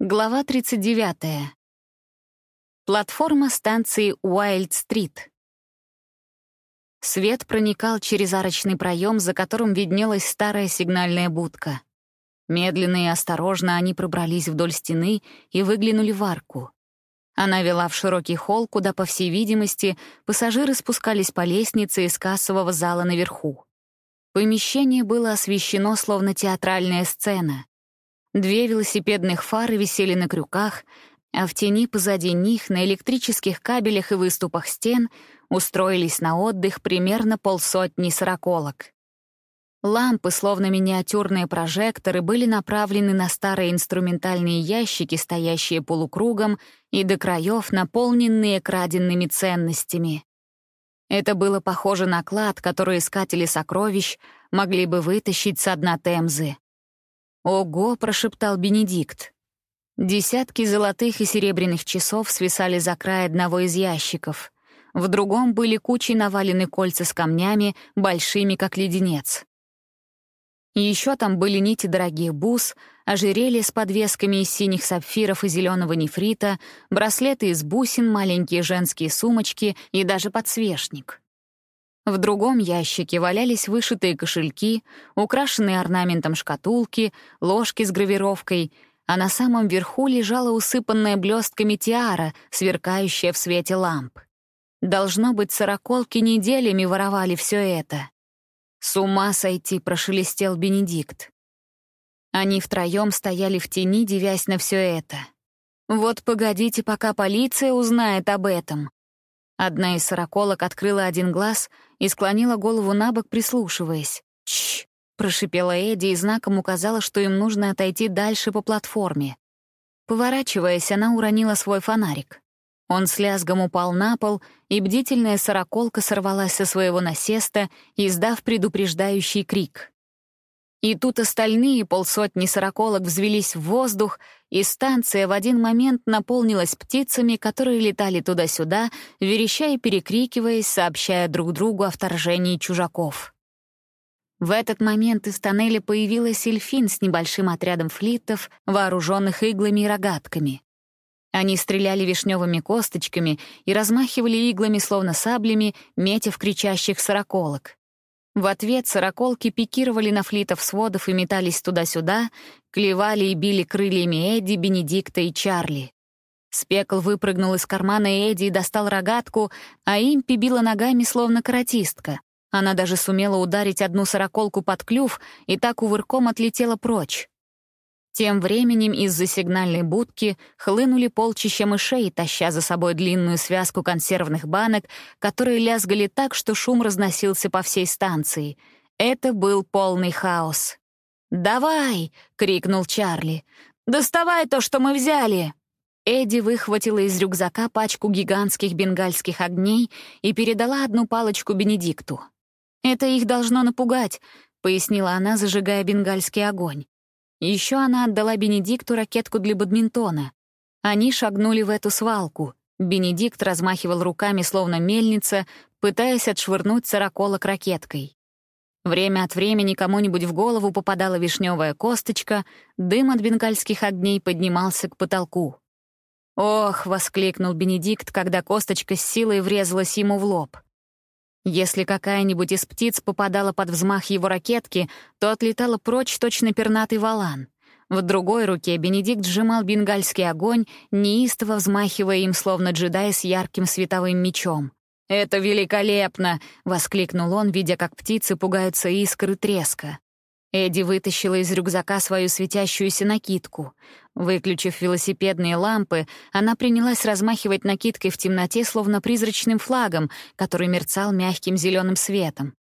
Глава 39. Платформа станции Уайлд-стрит. Свет проникал через арочный проем, за которым виднелась старая сигнальная будка. Медленно и осторожно они пробрались вдоль стены и выглянули в арку. Она вела в широкий холл, куда, по всей видимости, пассажиры спускались по лестнице из кассового зала наверху. Помещение было освещено, словно театральная сцена. Две велосипедных фары висели на крюках, а в тени позади них на электрических кабелях и выступах стен устроились на отдых примерно полсотни сороколок. Лампы, словно миниатюрные прожекторы, были направлены на старые инструментальные ящики, стоящие полукругом и до краев наполненные краденными ценностями. Это было похоже на клад, который искатели сокровищ могли бы вытащить со дна Темзы. «Ого!» — прошептал Бенедикт. Десятки золотых и серебряных часов свисали за край одного из ящиков. В другом были кучей навалены кольца с камнями, большими, как леденец. Еще там были нити дорогих бус, ожерелья с подвесками из синих сапфиров и зеленого нефрита, браслеты из бусин, маленькие женские сумочки и даже подсвечник. В другом ящике валялись вышитые кошельки, украшенные орнаментом шкатулки, ложки с гравировкой, а на самом верху лежала усыпанная блестками тиара, сверкающая в свете ламп. Должно быть, сороколки неделями воровали все это. «С ума сойти!» — прошелестел Бенедикт. Они втроем стояли в тени, девясь на все это. «Вот погодите, пока полиция узнает об этом», Одна из сороколок открыла один глаз и склонила голову на бок, прислушиваясь. «Чш!» — прошипела Эдди и знаком указала, что им нужно отойти дальше по платформе. Поворачиваясь, она уронила свой фонарик. Он с лязгом упал на пол, и бдительная сороколка сорвалась со своего насеста, издав предупреждающий крик. И тут остальные полсотни сороколок взвелись в воздух, и станция в один момент наполнилась птицами, которые летали туда-сюда, вереща и перекрикиваясь, сообщая друг другу о вторжении чужаков. В этот момент из тоннеля появилась эльфин с небольшим отрядом флиттов, вооруженных иглами и рогатками. Они стреляли вишневыми косточками и размахивали иглами, словно саблями, метя в кричащих сороколок. В ответ сороколки пикировали на флитов сводов и метались туда-сюда, клевали и били крыльями Эдди, Бенедикта и Чарли. Спекл выпрыгнул из кармана Эдди и достал рогатку, а импи била ногами, словно каратистка. Она даже сумела ударить одну сороколку под клюв и так увырком отлетела прочь. Тем временем из-за сигнальной будки хлынули полчища мышей, таща за собой длинную связку консервных банок, которые лязгали так, что шум разносился по всей станции. Это был полный хаос. «Давай!» — крикнул Чарли. «Доставай то, что мы взяли!» Эдди выхватила из рюкзака пачку гигантских бенгальских огней и передала одну палочку Бенедикту. «Это их должно напугать», — пояснила она, зажигая бенгальский огонь. Еще она отдала Бенедикту ракетку для бадминтона. Они шагнули в эту свалку. Бенедикт размахивал руками, словно мельница, пытаясь отшвырнуть сороколок ракеткой. Время от времени кому-нибудь в голову попадала вишневая косточка, дым от бенгальских огней поднимался к потолку. «Ох!» — воскликнул Бенедикт, когда косточка с силой врезалась ему в лоб. Если какая-нибудь из птиц попадала под взмах его ракетки, то отлетала прочь точно пернатый валан. В другой руке Бенедикт сжимал бенгальский огонь, неистово взмахивая им, словно джедай с ярким световым мечом. «Это великолепно!» — воскликнул он, видя, как птицы пугаются искры треска. Эдди вытащила из рюкзака свою светящуюся накидку. Выключив велосипедные лампы, она принялась размахивать накидкой в темноте, словно призрачным флагом, который мерцал мягким зеленым светом.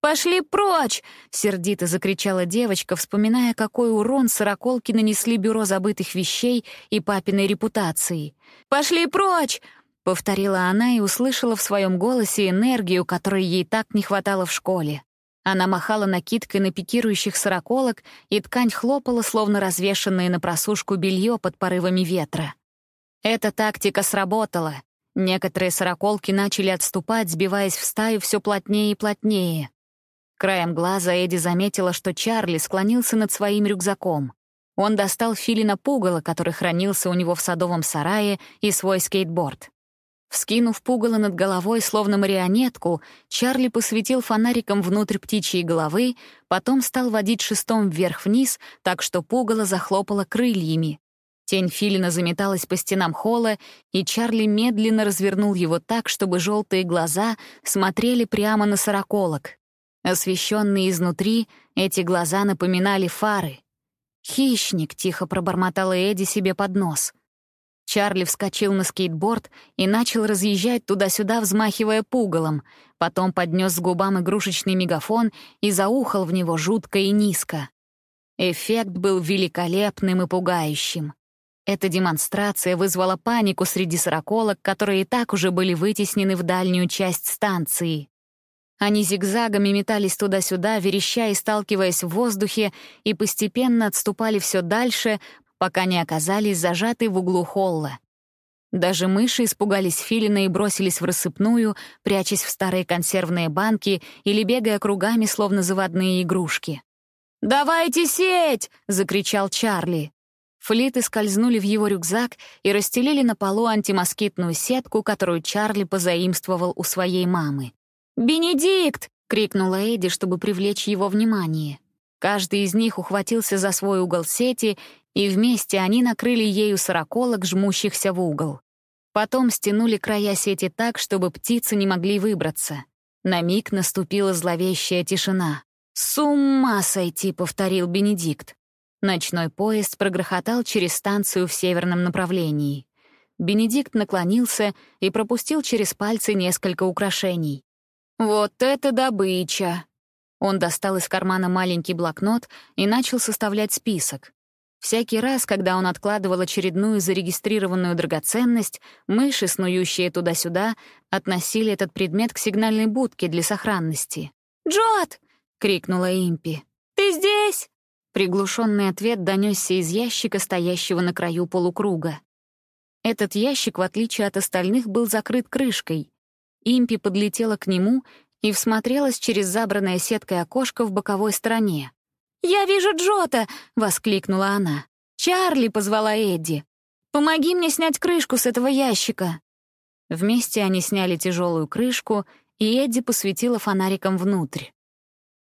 «Пошли прочь!» — сердито закричала девочка, вспоминая, какой урон сороколки нанесли бюро забытых вещей и папиной репутации. «Пошли прочь!» — повторила она и услышала в своем голосе энергию, которой ей так не хватало в школе. Она махала накидкой на пикирующих сороколок, и ткань хлопала, словно развешенное на просушку белье под порывами ветра. Эта тактика сработала. Некоторые сороколки начали отступать, сбиваясь в стаю все плотнее и плотнее. Краем глаза Эдди заметила, что Чарли склонился над своим рюкзаком. Он достал филина пугало, который хранился у него в садовом сарае, и свой скейтборд. Вскинув пугало над головой, словно марионетку, Чарли посветил фонариком внутрь птичьей головы, потом стал водить шестом вверх-вниз, так что пугало захлопало крыльями. Тень филина заметалась по стенам холла, и Чарли медленно развернул его так, чтобы желтые глаза смотрели прямо на сороколок. Освещенные изнутри, эти глаза напоминали фары. «Хищник», — тихо пробормотала Эдди себе под нос. Чарли вскочил на скейтборд и начал разъезжать туда-сюда, взмахивая пугалом. Потом поднес с губам игрушечный мегафон и заухал в него жутко и низко. Эффект был великолепным и пугающим. Эта демонстрация вызвала панику среди сороколок, которые и так уже были вытеснены в дальнюю часть станции. Они зигзагами метались туда-сюда, вереща и сталкиваясь в воздухе, и постепенно отступали все дальше, пока не оказались зажаты в углу холла. Даже мыши испугались филина и бросились в рассыпную, прячась в старые консервные банки или бегая кругами, словно заводные игрушки. «Давайте сеть!» — закричал Чарли. Флиты скользнули в его рюкзак и расстелили на полу антимоскитную сетку, которую Чарли позаимствовал у своей мамы. «Бенедикт!» — крикнула Эдди, чтобы привлечь его внимание. Каждый из них ухватился за свой угол сети и вместе они накрыли ею сороколок, жмущихся в угол. Потом стянули края сети так, чтобы птицы не могли выбраться. На миг наступила зловещая тишина. «С ума сойти!» — повторил Бенедикт. Ночной поезд прогрохотал через станцию в северном направлении. Бенедикт наклонился и пропустил через пальцы несколько украшений. «Вот это добыча!» Он достал из кармана маленький блокнот и начал составлять список. Всякий раз, когда он откладывал очередную зарегистрированную драгоценность, мыши, снующие туда-сюда, относили этот предмет к сигнальной будке для сохранности. «Джот!» — крикнула Импи. «Ты здесь?» Приглушенный ответ донесся из ящика, стоящего на краю полукруга. Этот ящик, в отличие от остальных, был закрыт крышкой. Импи подлетела к нему и всмотрелась через забранное сеткой окошко в боковой стороне. «Я вижу Джота!» — воскликнула она. «Чарли!» — позвала Эдди. «Помоги мне снять крышку с этого ящика!» Вместе они сняли тяжелую крышку, и Эдди посветила фонариком внутрь.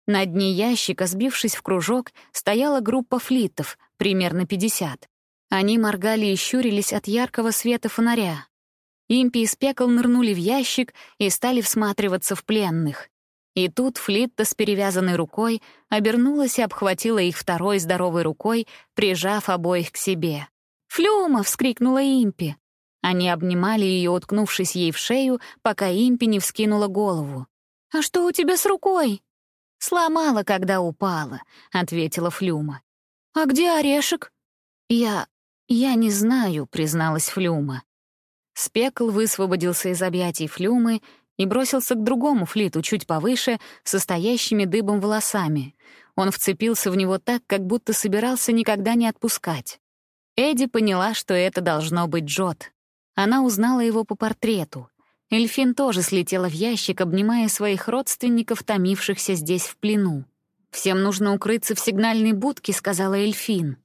На дне ящика, сбившись в кружок, стояла группа флитов, примерно 50. Они моргали и щурились от яркого света фонаря. Импи и Спекл нырнули в ящик и стали всматриваться в пленных. И тут Флитта с перевязанной рукой обернулась и обхватила их второй здоровой рукой, прижав обоих к себе. «Флюма!» — вскрикнула Импи. Они обнимали ее, уткнувшись ей в шею, пока Импи не вскинула голову. «А что у тебя с рукой?» «Сломала, когда упала», — ответила Флюма. «А где орешек?» «Я... я не знаю», — призналась Флюма. Спекл высвободился из объятий Флюмы и бросился к другому флиту, чуть повыше, состоящими дыбом волосами. Он вцепился в него так, как будто собирался никогда не отпускать. Эдди поняла, что это должно быть Джот. Она узнала его по портрету. Эльфин тоже слетела в ящик, обнимая своих родственников, томившихся здесь в плену. «Всем нужно укрыться в сигнальной будке», — сказала Эльфин.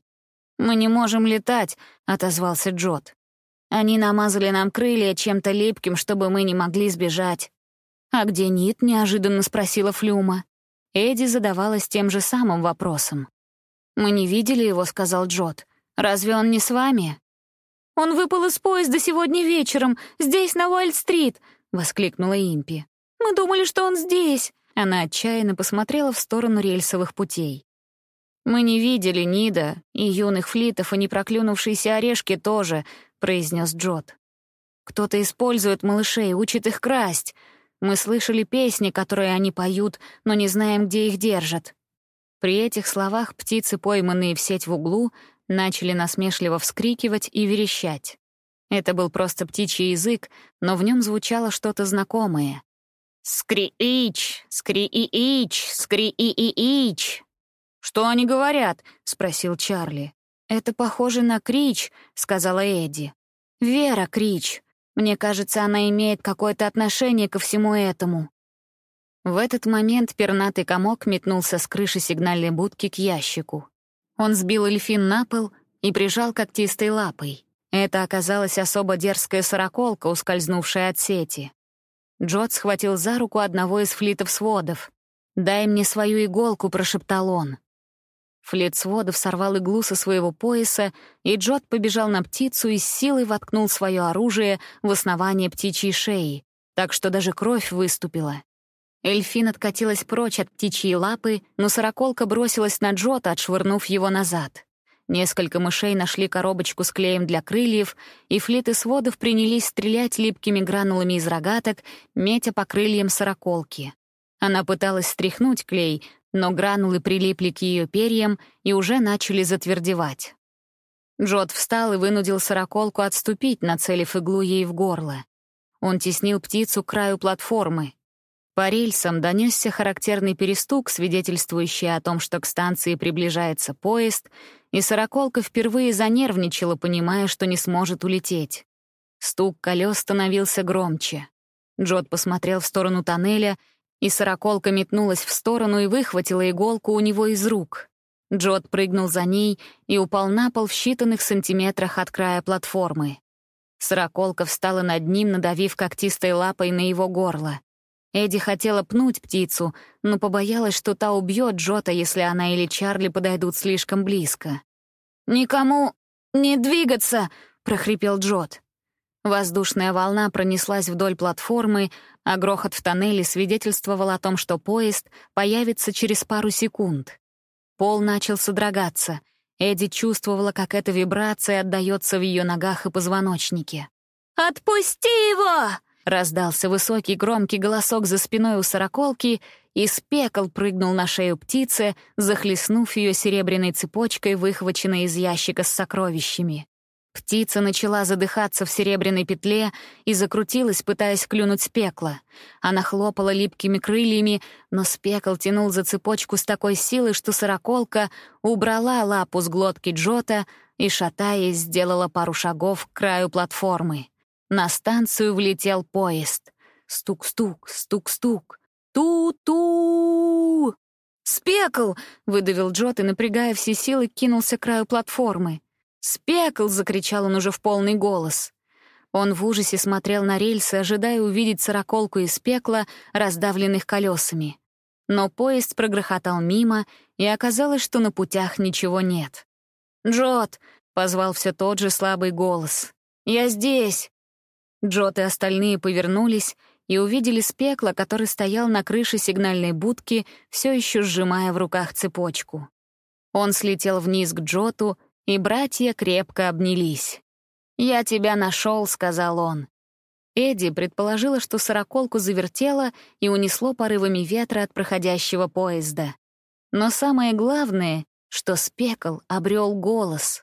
«Мы не можем летать», — отозвался Джот. Они намазали нам крылья чем-то липким, чтобы мы не могли сбежать. «А где Нит?» — неожиданно спросила Флюма. Эдди задавалась тем же самым вопросом. «Мы не видели его», — сказал Джот. «Разве он не с вами?» «Он выпал из поезда сегодня вечером, здесь, на Уайльд-стрит», — воскликнула Импи. «Мы думали, что он здесь». Она отчаянно посмотрела в сторону рельсовых путей. «Мы не видели Нида, и юных флитов, и не проклюнувшиеся орешки тоже», произнес Джот. «Кто-то использует малышей, учит их красть. Мы слышали песни, которые они поют, но не знаем, где их держат». При этих словах птицы, пойманные в сеть в углу, начали насмешливо вскрикивать и верещать. Это был просто птичий язык, но в нем звучало что-то знакомое. «Скри-ич! Скри-и-ич! Скри-и-и-ич!» «Что они говорят?» — спросил Чарли. «Это похоже на крич», — сказала Эдди. «Вера Крич. Мне кажется, она имеет какое-то отношение ко всему этому». В этот момент пернатый комок метнулся с крыши сигнальной будки к ящику. Он сбил эльфин на пол и прижал когтистой лапой. Это оказалась особо дерзкая сороколка, ускользнувшая от сети. Джот схватил за руку одного из флитов-сводов. «Дай мне свою иголку», — прошептал он. Флит сводов сорвал иглу со своего пояса, и Джот побежал на птицу и с силой воткнул свое оружие в основание птичьей шеи, так что даже кровь выступила. Эльфин откатилась прочь от птичьей лапы, но сороколка бросилась на Джота, отшвырнув его назад. Несколько мышей нашли коробочку с клеем для крыльев, и флиты сводов принялись стрелять липкими гранулами из рогаток, метя по крыльям сороколки. Она пыталась стряхнуть клей, но гранулы прилипли к ее перьям и уже начали затвердевать. Джот встал и вынудил сороколку отступить, нацелив иглу ей в горло. Он теснил птицу к краю платформы. По рельсам донесся характерный перестук, свидетельствующий о том, что к станции приближается поезд, и сороколка впервые занервничала, понимая, что не сможет улететь. Стук колес становился громче. Джот посмотрел в сторону тоннеля, и сороколка метнулась в сторону и выхватила иголку у него из рук. Джот прыгнул за ней и упал на пол в считанных сантиметрах от края платформы. Сороколка встала над ним, надавив когтистой лапой на его горло. Эдди хотела пнуть птицу, но побоялась, что та убьет Джота, если она или Чарли подойдут слишком близко. «Никому не двигаться!» — прохрипел Джот. Воздушная волна пронеслась вдоль платформы, а грохот в тоннеле свидетельствовал о том, что поезд появится через пару секунд. Пол начал содрогаться. Эдди чувствовала, как эта вибрация отдаётся в её ногах и позвоночнике. «Отпусти его!» Раздался высокий громкий голосок за спиной у сороколки, и спекл прыгнул на шею птицы, захлестнув ее серебряной цепочкой, выхваченной из ящика с сокровищами. Птица начала задыхаться в серебряной петле и закрутилась, пытаясь клюнуть спекла. Она хлопала липкими крыльями, но спекл тянул за цепочку с такой силой, что сороколка убрала лапу с глотки Джота и, шатаясь, сделала пару шагов к краю платформы. На станцию влетел поезд. Стук-стук, стук-стук. Ту-ту! «Спекл!» — выдавил Джот и, напрягая все силы, кинулся к краю платформы. «Спекл!» — закричал он уже в полный голос. Он в ужасе смотрел на рельсы, ожидая увидеть сороколку из пекла, раздавленных колесами. Но поезд прогрохотал мимо, и оказалось, что на путях ничего нет. «Джот!» — позвал все тот же слабый голос. «Я здесь!» Джот и остальные повернулись и увидели спекла, который стоял на крыше сигнальной будки, все еще сжимая в руках цепочку. Он слетел вниз к Джоту, и братья крепко обнялись. «Я тебя нашел», — сказал он. Эдди предположила, что сороколку завертело и унесло порывами ветра от проходящего поезда. Но самое главное, что спекл обрел голос.